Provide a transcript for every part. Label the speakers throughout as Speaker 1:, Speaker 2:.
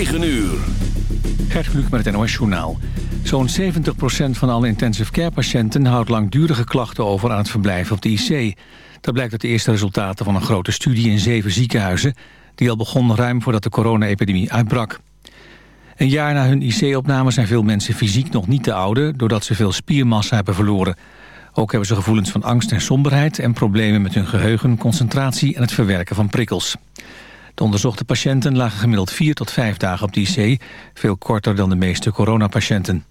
Speaker 1: 9 uur.
Speaker 2: Gert met het NOS Journaal. Zo'n 70% van alle intensive care patiënten houdt langdurige klachten over aan het verblijf op de IC. Dat blijkt uit de eerste resultaten van een grote studie in zeven ziekenhuizen... die al begon ruim voordat de corona-epidemie uitbrak. Een jaar na hun IC-opname zijn veel mensen fysiek nog niet te oude... doordat ze veel spiermassa hebben verloren. Ook hebben ze gevoelens van angst en somberheid... en problemen met hun geheugen, concentratie en het verwerken van prikkels. De onderzochte patiënten lagen gemiddeld vier tot vijf dagen op de IC... veel korter dan de meeste coronapatiënten.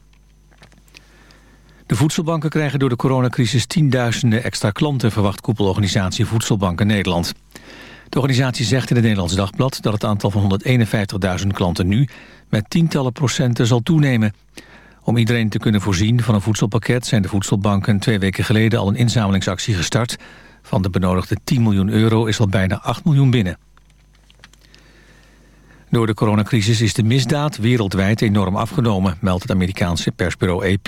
Speaker 2: De voedselbanken krijgen door de coronacrisis tienduizenden extra klanten... verwacht koepelorganisatie Voedselbanken Nederland. De organisatie zegt in het Nederlands Dagblad... dat het aantal van 151.000 klanten nu met tientallen procenten zal toenemen. Om iedereen te kunnen voorzien van een voedselpakket... zijn de voedselbanken twee weken geleden al een inzamelingsactie gestart. Van de benodigde 10 miljoen euro is al bijna 8 miljoen binnen. Door de coronacrisis is de misdaad wereldwijd enorm afgenomen... meldt het Amerikaanse persbureau AP.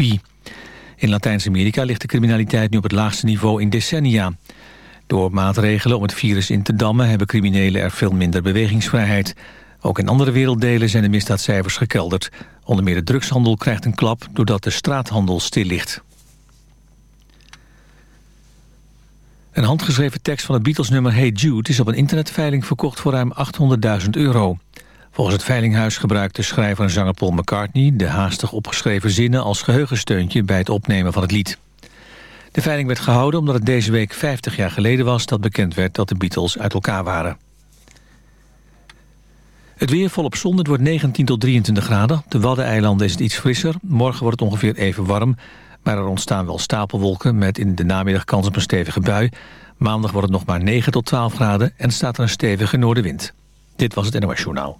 Speaker 2: In Latijns-Amerika ligt de criminaliteit nu op het laagste niveau in decennia. Door maatregelen om het virus in te dammen... hebben criminelen er veel minder bewegingsvrijheid. Ook in andere werelddelen zijn de misdaadcijfers gekelderd. Onder meer de drugshandel krijgt een klap... doordat de straathandel stil ligt. Een handgeschreven tekst van het Beatles-nummer Hey Jude... is op een internetveiling verkocht voor ruim 800.000 euro. Volgens het Veilinghuis gebruikte schrijver en zanger Paul McCartney... de haastig opgeschreven zinnen als geheugensteuntje bij het opnemen van het lied. De veiling werd gehouden omdat het deze week 50 jaar geleden was... dat bekend werd dat de Beatles uit elkaar waren. Het weer volop zon, het wordt 19 tot 23 graden. De Waddeneilanden is het iets frisser. Morgen wordt het ongeveer even warm. Maar er ontstaan wel stapelwolken met in de namiddag kans op een stevige bui. Maandag wordt het nog maar 9 tot 12 graden en staat er een stevige noordenwind. Dit was het NOS Journaal.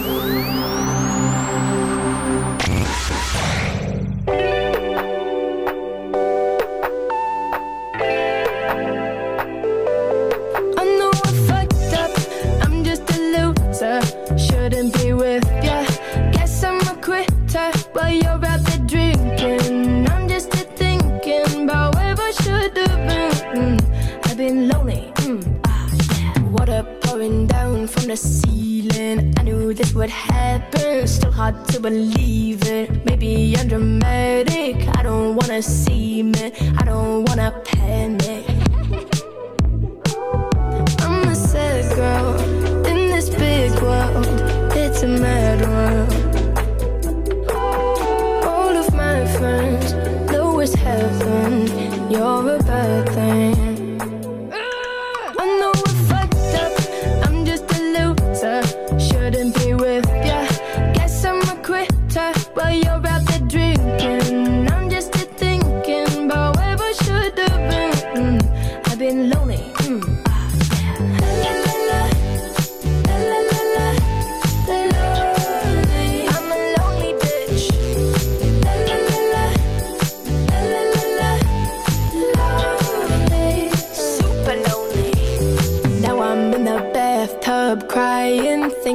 Speaker 3: believe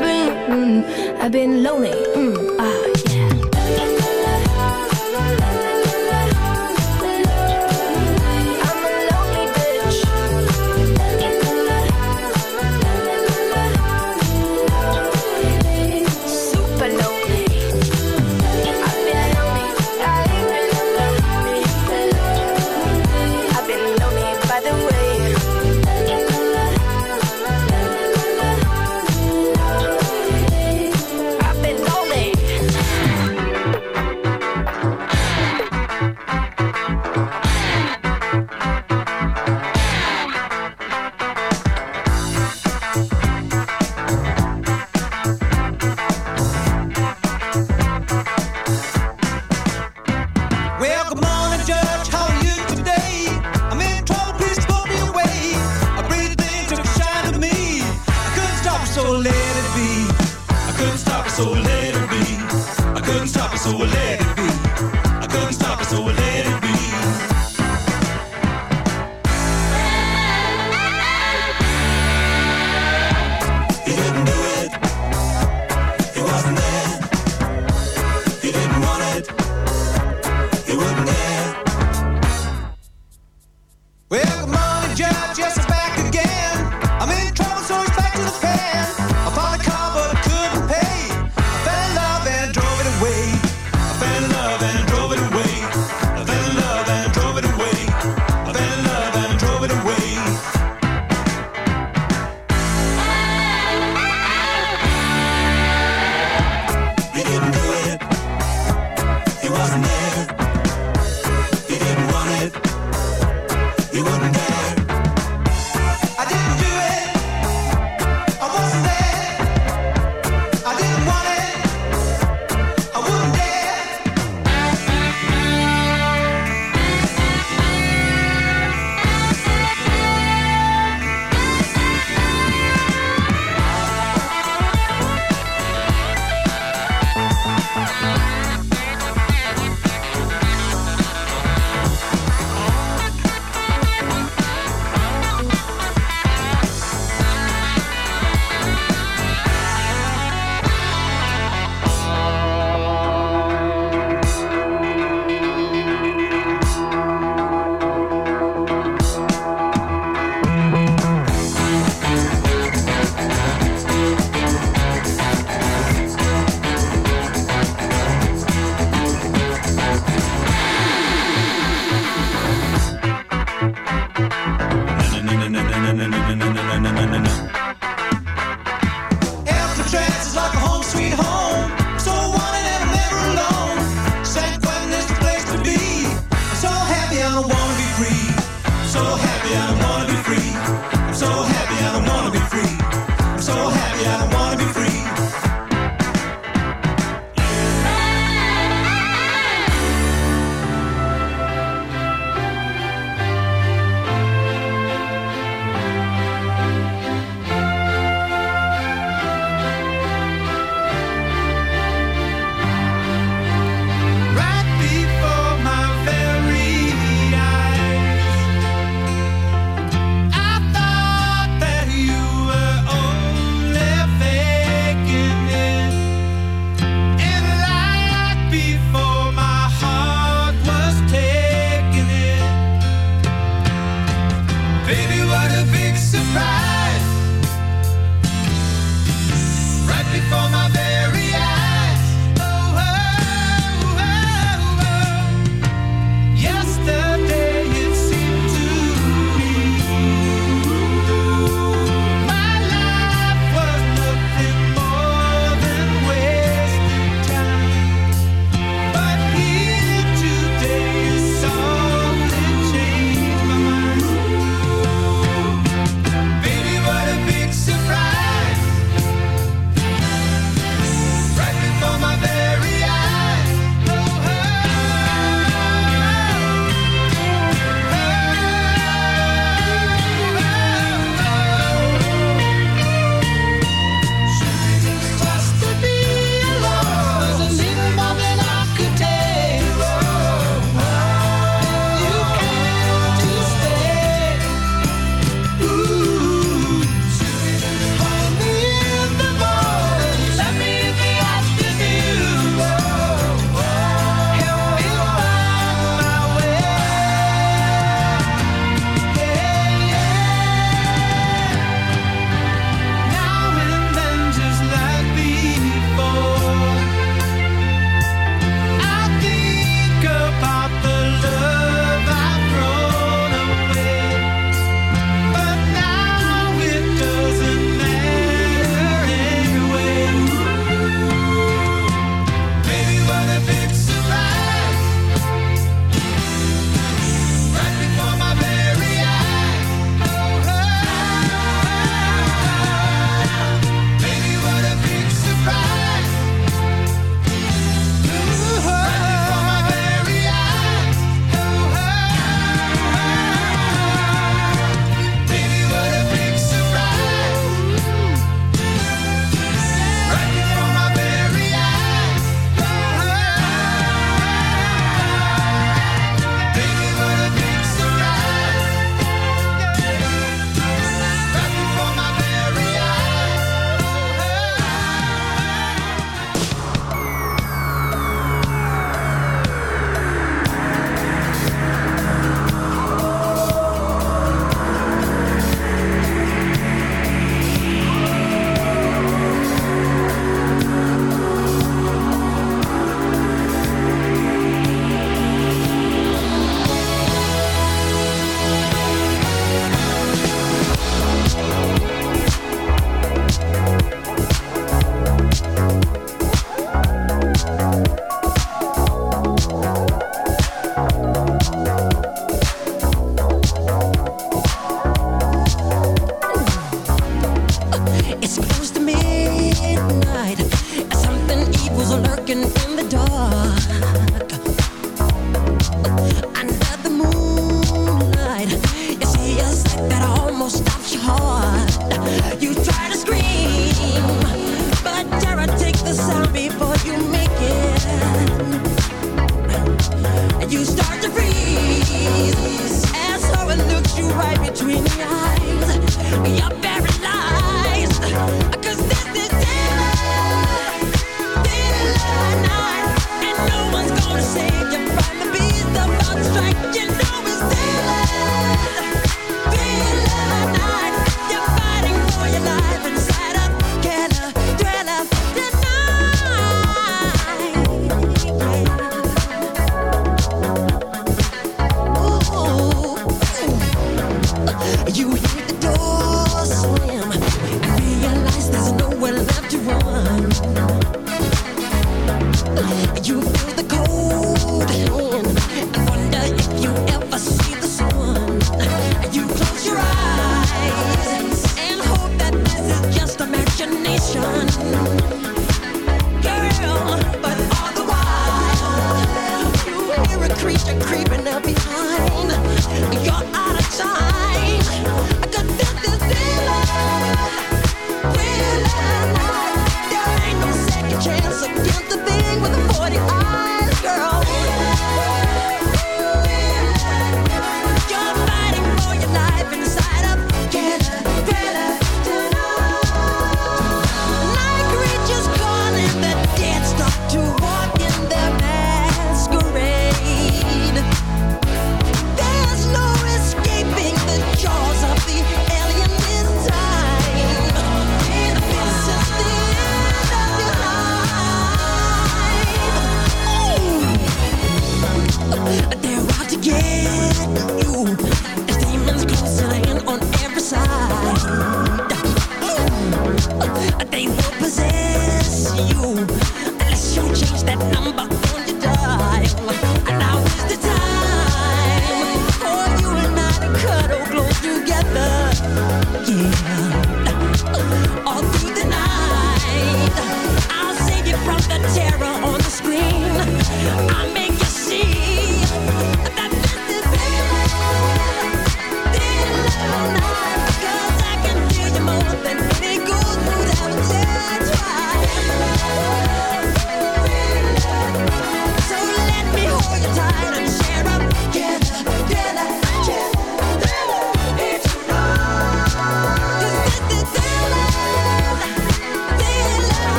Speaker 3: been, mm, I've been lonely. Mm, ah, yeah.
Speaker 4: You
Speaker 5: wanna.